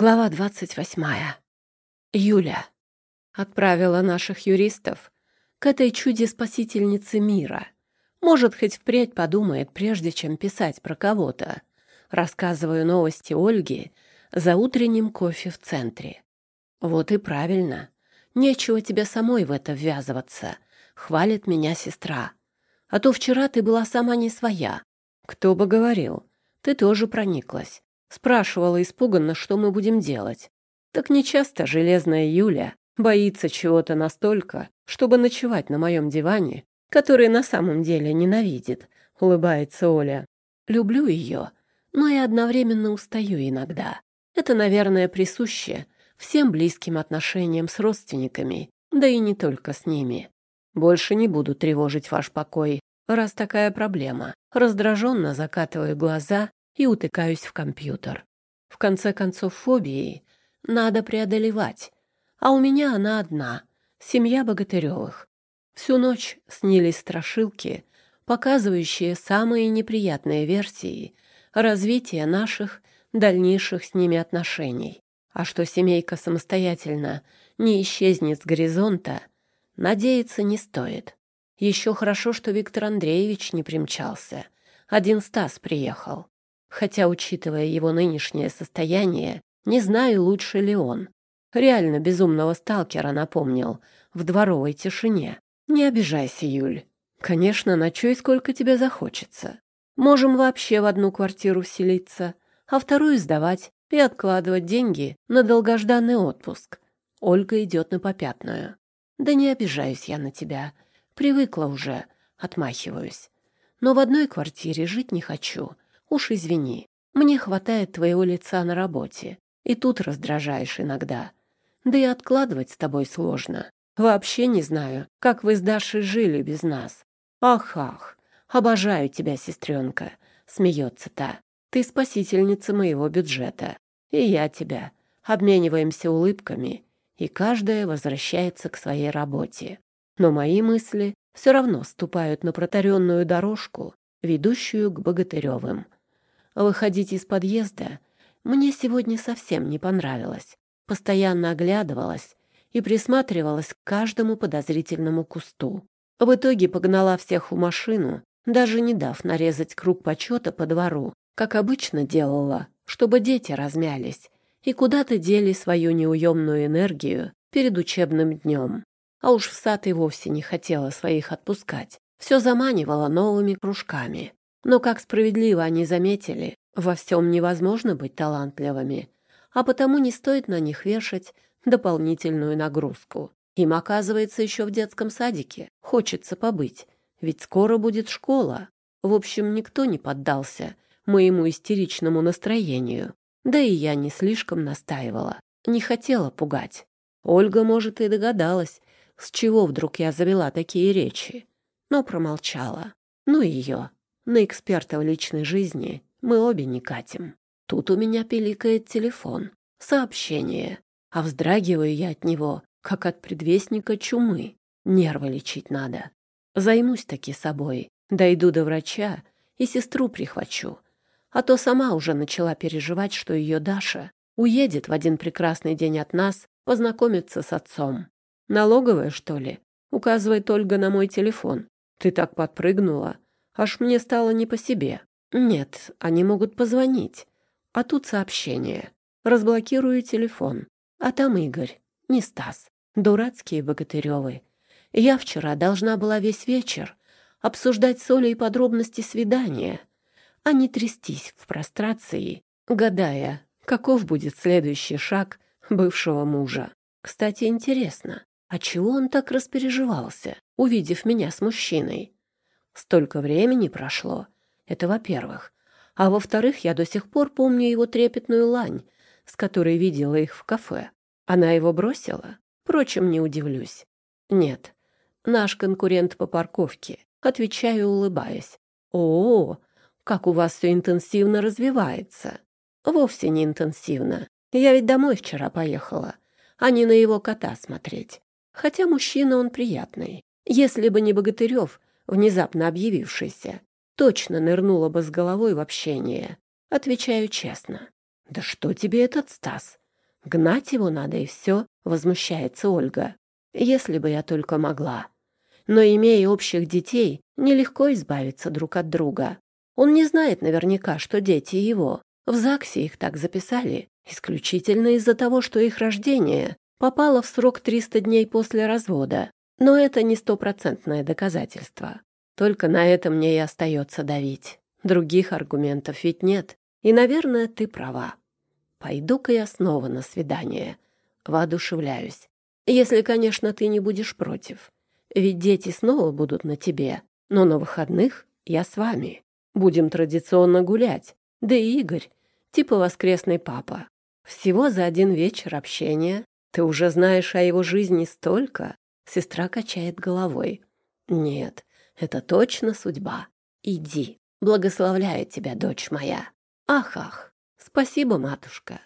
Глава двадцать восьмая. Юля отправила наших юристов к этой чуде-спасительнице мира. Может, хоть впредь подумает, прежде чем писать про кого-то. Рассказываю новости Ольги за утренним кофе в центре. Вот и правильно. Нечего тебе самой в это ввязываться. Хвалит меня сестра. А то вчера ты была сама не своя. Кто бы говорил. Ты тоже прониклась. Спрашивала испуганно, что мы будем делать. Так нечасто железная Юля боится чего-то настолько, чтобы ночевать на моем диване, который на самом деле ненавидит, улыбается Оля. Люблю ее, но и одновременно устаю иногда. Это, наверное, присуще всем близким отношениям с родственниками, да и не только с ними. Больше не буду тревожить ваш покой, раз такая проблема. Раздраженно закатываю глаза и утыкаюсь в компьютер. В конце концов, фобии надо преодолевать. А у меня она одна — семья Богатыревых. Всю ночь снились страшилки, показывающие самые неприятные версии развития наших дальнейших с ними отношений. А что семейка самостоятельно не исчезнет с горизонта, надеяться не стоит. Еще хорошо, что Виктор Андреевич не примчался. Один Стас приехал. Хотя, учитывая его нынешнее состояние, не знаю, лучше ли он. Реально безумного сталкера напомнил в дворовой тишине. Не обижайся, Юль. Конечно, ночуй сколько тебе захочется. Можем вообще в одну квартиру вселиться, а вторую сдавать и откладывать деньги на долгожданный отпуск. Ольга идет на попятную. Да не обижаюсь я на тебя. Привыкла уже, отмахиваюсь. Но в одной квартире жить не хочу — Уж извини, мне хватает твоего лица на работе, и тут раздражаешь иногда. Да и откладывать с тобой сложно. Вообще не знаю, как вы с Дашей жили без нас. Ах-ах, обожаю тебя, сестренка, смеется та. Ты спасительница моего бюджета. И я тебя. Обмениваемся улыбками, и каждая возвращается к своей работе. Но мои мысли все равно ступают на протаренную дорожку, ведущую к Богатыревым. Выходить из подъезда мне сегодня совсем не понравилось. Постоянно оглядывалась и присматривалась к каждому подозрительному кусту. В итоге погнала всех в машину, даже не дав нарезать круг почета по двору, как обычно делала, чтобы дети размялись и куда-то дели свою неуемную энергию перед учебным днем. А уж в сад и вовсе не хотела своих отпускать. Все заманивала новыми кружками. Но, как справедливо они заметили, во всем невозможно быть талантливыми, а потому не стоит на них вешать дополнительную нагрузку. Им, оказывается, еще в детском садике хочется побыть, ведь скоро будет школа. В общем, никто не поддался моему истеричному настроению. Да и я не слишком настаивала, не хотела пугать. Ольга, может, и догадалась, с чего вдруг я завела такие речи, но промолчала. Ну ее. На эксперта в личной жизни мы обе не катим. Тут у меня пиликает телефон. Сообщение. А вздрагиваю я от него, как от предвестника чумы. Нервы лечить надо. Займусь таки собой. Дойду до врача и сестру прихвачу. А то сама уже начала переживать, что ее Даша уедет в один прекрасный день от нас познакомиться с отцом. Налоговая, что ли? Указывает Ольга на мой телефон. Ты так подпрыгнула, Аж мне стало не по себе. Нет, они могут позвонить. А тут сообщение. Разблокирую телефон. А там Игорь, не Стас. Дурацкие Богатыревы. Я вчера должна была весь вечер обсуждать с Олей подробности свидания, а не трястись в прострации, гадая, каков будет следующий шаг бывшего мужа. Кстати, интересно, а чего он так распереживался, увидев меня с мужчиной? Столько времени прошло. Это во-первых. А во-вторых, я до сих пор помню его трепетную лань, с которой видела их в кафе. Она его бросила? Впрочем, не удивлюсь. Нет, наш конкурент по парковке. Отвечаю, улыбаясь. О, как у вас все интенсивно развивается. Вовсе не интенсивно. Я ведь домой вчера поехала, а не на его кота смотреть. Хотя мужчина он приятный. Если бы не Богатырев, внезапно объявившийся, точно нырнула бы с головой в общение. Отвечаю честно. «Да что тебе этот Стас? Гнать его надо и все, возмущается Ольга. Если бы я только могла. Но, имея общих детей, нелегко избавиться друг от друга. Он не знает наверняка, что дети его. В ЗАГСе их так записали, исключительно из-за того, что их рождение попало в срок 300 дней после развода. Но это не стопроцентное доказательство. Только на это мне и остается давить. Других аргументов ведь нет. И, наверное, ты права. Пойду-ка я снова на свидание. Воодушевляюсь. Если, конечно, ты не будешь против. Ведь дети снова будут на тебе. Но на выходных я с вами. Будем традиционно гулять. Да и Игорь, типа воскресный папа. Всего за один вечер общения ты уже знаешь о его жизни столько. Сестра качает головой. Нет, это точно судьба. Иди. Благословляю тебя, дочь моя. Ах-ах. Спасибо, матушка.